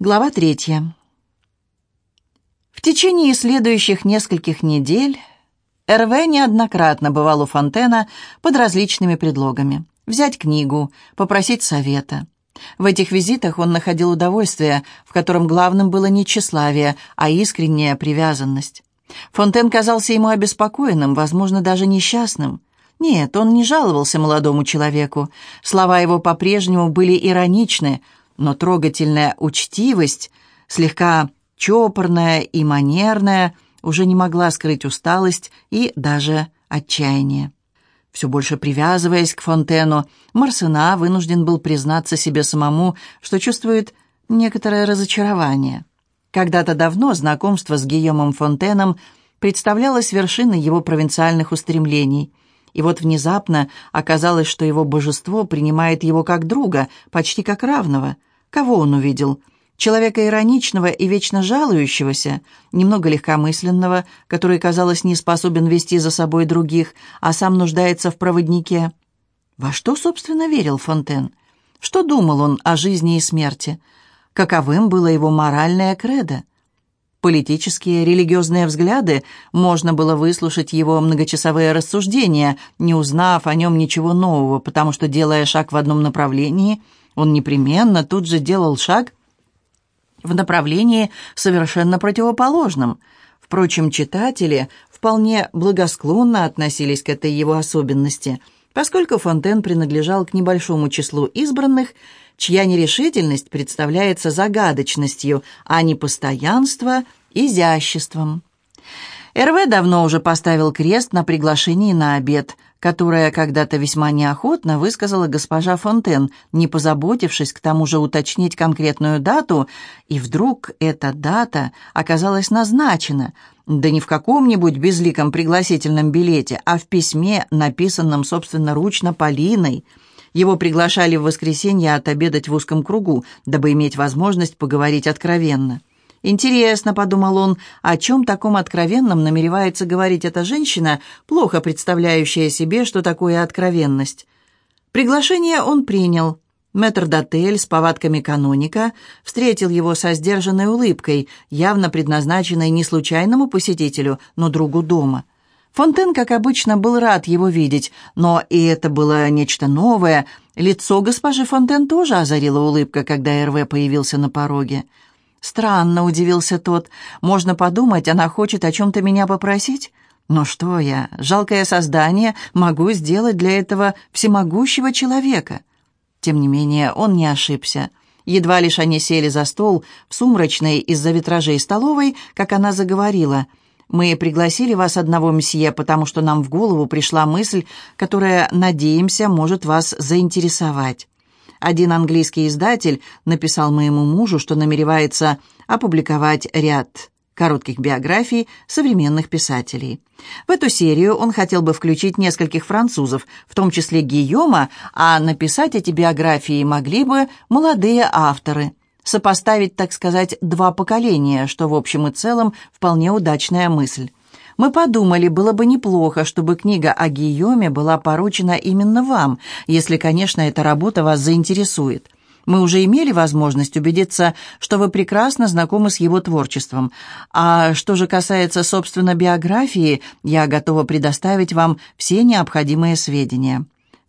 Глава третья. В течение следующих нескольких недель РВ неоднократно бывал у Фонтена под различными предлогами. Взять книгу, попросить совета. В этих визитах он находил удовольствие, в котором главным было не тщеславие, а искренняя привязанность. Фонтен казался ему обеспокоенным, возможно, даже несчастным. Нет, он не жаловался молодому человеку. Слова его по-прежнему были ироничны – но трогательная учтивость, слегка чопорная и манерная, уже не могла скрыть усталость и даже отчаяние. Все больше привязываясь к Фонтену, Марсена вынужден был признаться себе самому, что чувствует некоторое разочарование. Когда-то давно знакомство с Гийомом Фонтеном представлялось вершиной его провинциальных устремлений – и вот внезапно оказалось, что его божество принимает его как друга, почти как равного. Кого он увидел? Человека ироничного и вечно жалующегося, немного легкомысленного, который, казалось, не способен вести за собой других, а сам нуждается в проводнике. Во что, собственно, верил Фонтен? Что думал он о жизни и смерти? Каковым было его моральное кредо? Политические, религиозные взгляды, можно было выслушать его многочасовые рассуждения, не узнав о нем ничего нового, потому что, делая шаг в одном направлении, он непременно тут же делал шаг в направлении совершенно противоположном. Впрочем, читатели вполне благосклонно относились к этой его особенности, поскольку Фонтен принадлежал к небольшому числу избранных – чья нерешительность представляется загадочностью, а не постоянство – изяществом. РВ давно уже поставил крест на приглашении на обед, которое когда-то весьма неохотно высказала госпожа Фонтен, не позаботившись к тому же уточнить конкретную дату, и вдруг эта дата оказалась назначена, да не в каком-нибудь безликом пригласительном билете, а в письме, написанном собственноручно Полиной – его приглашали в воскресенье отобедать в узком кругу, дабы иметь возможность поговорить откровенно. «Интересно», — подумал он, — «о чем таком откровенном намеревается говорить эта женщина, плохо представляющая себе, что такое откровенность?» Приглашение он принял. Мэтр-дотель с повадками каноника встретил его со сдержанной улыбкой, явно предназначенной не случайному посетителю, но другу дома — Фонтен, как обычно, был рад его видеть, но и это было нечто новое. Лицо госпожи Фонтен тоже озарила улыбка, когда РВ появился на пороге. «Странно», — удивился тот. «Можно подумать, она хочет о чем-то меня попросить?» «Но что я, жалкое создание, могу сделать для этого всемогущего человека?» Тем не менее, он не ошибся. Едва лишь они сели за стол в сумрачной из-за витражей столовой, как она заговорила — мы пригласили вас одного месье, потому что нам в голову пришла мысль, которая, надеемся, может вас заинтересовать. Один английский издатель написал моему мужу, что намеревается опубликовать ряд коротких биографий современных писателей. В эту серию он хотел бы включить нескольких французов, в том числе Гийома, а написать эти биографии могли бы молодые авторы – сопоставить, так сказать, два поколения, что в общем и целом вполне удачная мысль. Мы подумали, было бы неплохо, чтобы книга о Гийоме была поручена именно вам, если, конечно, эта работа вас заинтересует. Мы уже имели возможность убедиться, что вы прекрасно знакомы с его творчеством. А что же касается, собственно, биографии, я готова предоставить вам все необходимые сведения.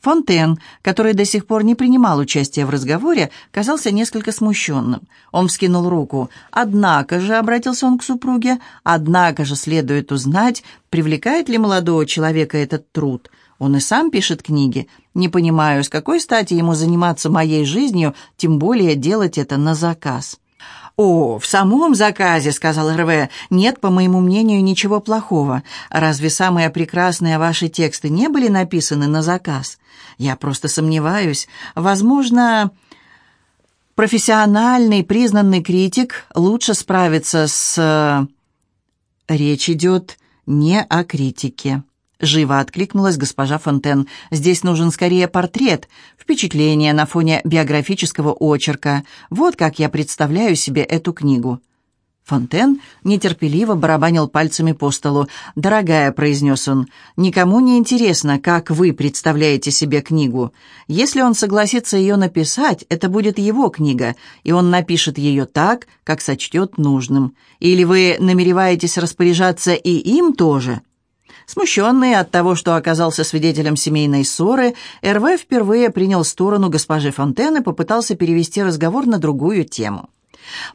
Фонтен, который до сих пор не принимал участия в разговоре, казался несколько смущенным. Он вскинул руку. «Однако же», — обратился он к супруге, «однако же следует узнать, привлекает ли молодого человека этот труд. Он и сам пишет книги. Не понимаю, с какой стати ему заниматься моей жизнью, тем более делать это на заказ». «О, в самом заказе», — сказал РВ, — «нет, по моему мнению, ничего плохого. Разве самые прекрасные ваши тексты не были написаны на заказ? Я просто сомневаюсь. Возможно, профессиональный, признанный критик лучше справится с... Речь идет не о критике. Живо откликнулась госпожа Фонтен. «Здесь нужен скорее портрет, впечатление на фоне биографического очерка. Вот как я представляю себе эту книгу». Фонтен нетерпеливо барабанил пальцами по столу. «Дорогая», — произнес он, — «никому не интересно, как вы представляете себе книгу. Если он согласится ее написать, это будет его книга, и он напишет ее так, как сочтет нужным. Или вы намереваетесь распоряжаться и им тоже?» Смущенный от того, что оказался свидетелем семейной ссоры, РВ впервые принял сторону госпожи Фонтен и попытался перевести разговор на другую тему.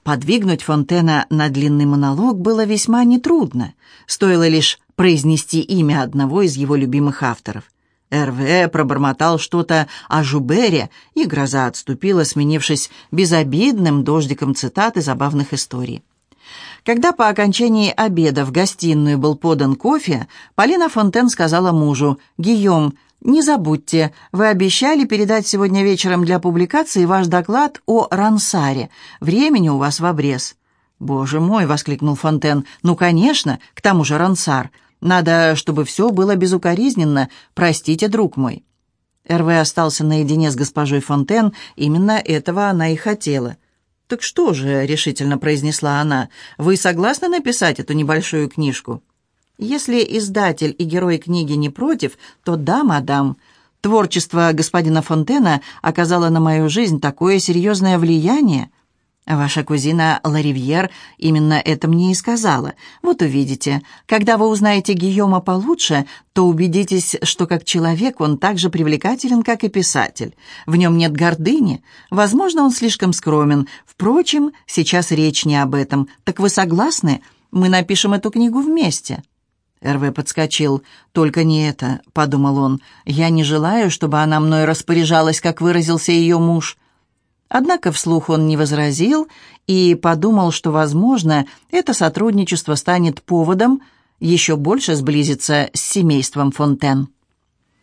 Подвигнуть Фонтена на длинный монолог было весьма нетрудно. Стоило лишь произнести имя одного из его любимых авторов. РВ пробормотал что-то о Жубере, и гроза отступила, сменившись безобидным дождиком цитат и забавных историй. Когда по окончании обеда в гостиную был подан кофе, Полина Фонтен сказала мужу, «Гийом, не забудьте, вы обещали передать сегодня вечером для публикации ваш доклад о Рансаре. Времени у вас в обрез». «Боже мой!» — воскликнул Фонтен. «Ну, конечно, к тому же Рансар. Надо, чтобы все было безукоризненно. Простите, друг мой». РВ остался наедине с госпожой Фонтен. Именно этого она и хотела. «Так что же?» — решительно произнесла она. «Вы согласны написать эту небольшую книжку?» Если издатель и герой книги не против, то да, мадам. Творчество господина Фонтена оказало на мою жизнь такое серьезное влияние. Ваша кузина Ларивьер именно это мне и сказала. Вот увидите, когда вы узнаете Гийома получше, то убедитесь, что как человек он так же привлекателен, как и писатель. В нем нет гордыни. Возможно, он слишком скромен. Впрочем, сейчас речь не об этом. Так вы согласны? Мы напишем эту книгу вместе». РВ подскочил. «Только не это», — подумал он. «Я не желаю, чтобы она мной распоряжалась, как выразился ее муж». Однако вслух он не возразил и подумал, что, возможно, это сотрудничество станет поводом еще больше сблизиться с семейством Фонтен.